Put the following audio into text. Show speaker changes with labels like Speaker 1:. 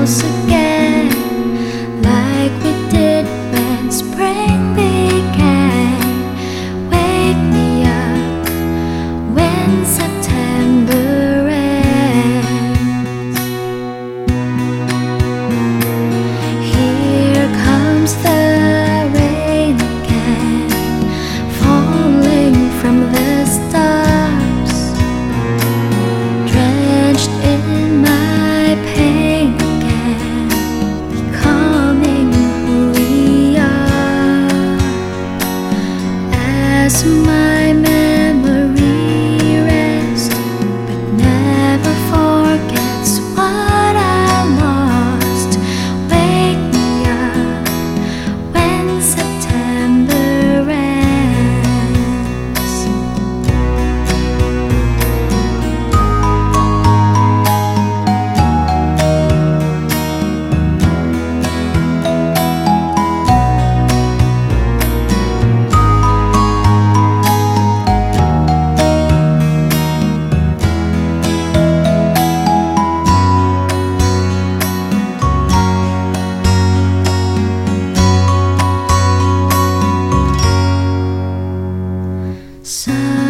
Speaker 1: again, like we did when spring began. Wake me up when. my man. sun.